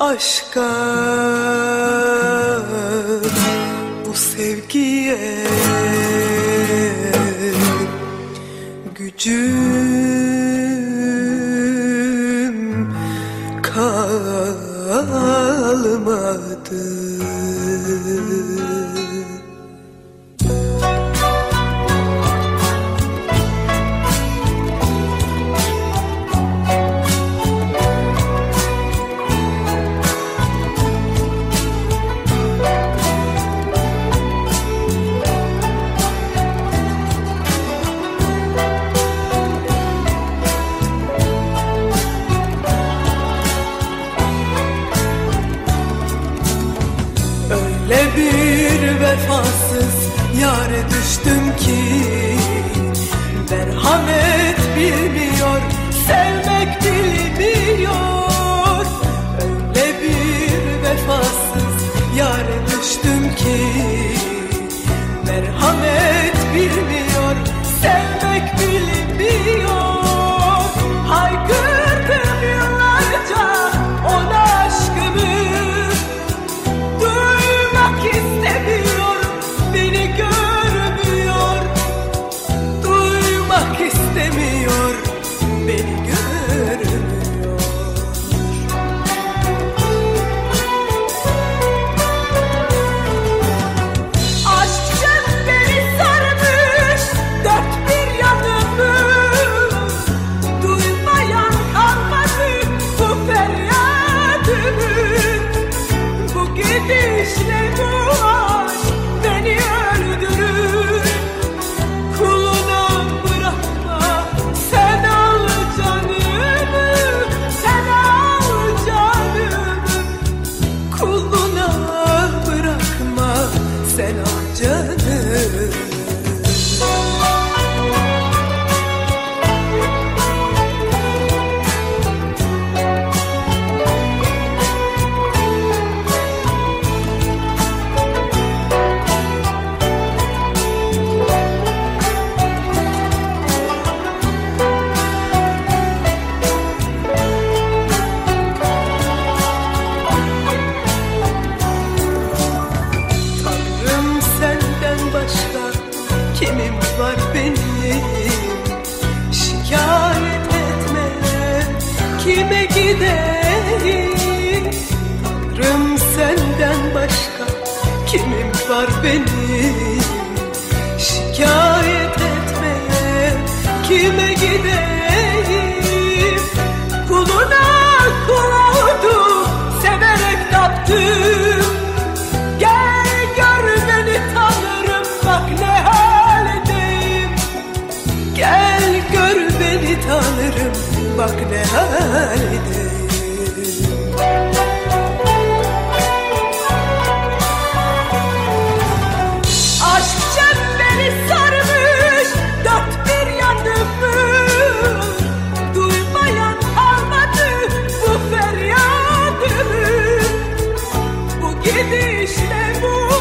aşka bu sevgiye gücüm kalmadı. Öyle bir vefasız yare düştüm ki Merhamet bilmiyorum gönül benim var benim. Şikayet etme kime gideyim? Tanrım senden başka kimim var benim? Şikayet geldi. Aşk sarmış dört bir yanımı Duymayan almadı bu feryadımı Bu gidişle bu